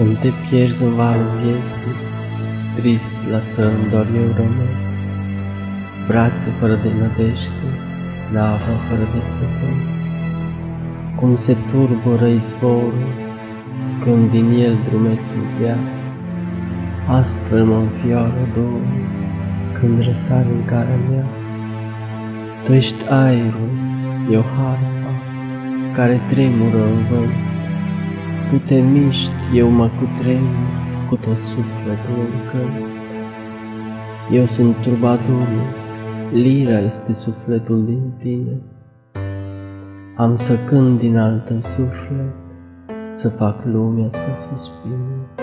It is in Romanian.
Când te pierzi în valul vieții, trist la țărm doar eu rămân. Brațe fără de nădejde, navă fără de stăpân. Cum se turbură izvorul, când din el drumețul bea, astfel mă înfioară două, când răsar în cara mea. Tu ești aerul, eu harpa, care tremură în vânt, tu te miști, eu mă cutremur cu tot sufletul în cânt. Eu sunt trubadurul, lira este sufletul din tine. Am să cânt din al tău suflet, să fac lumea să suspine.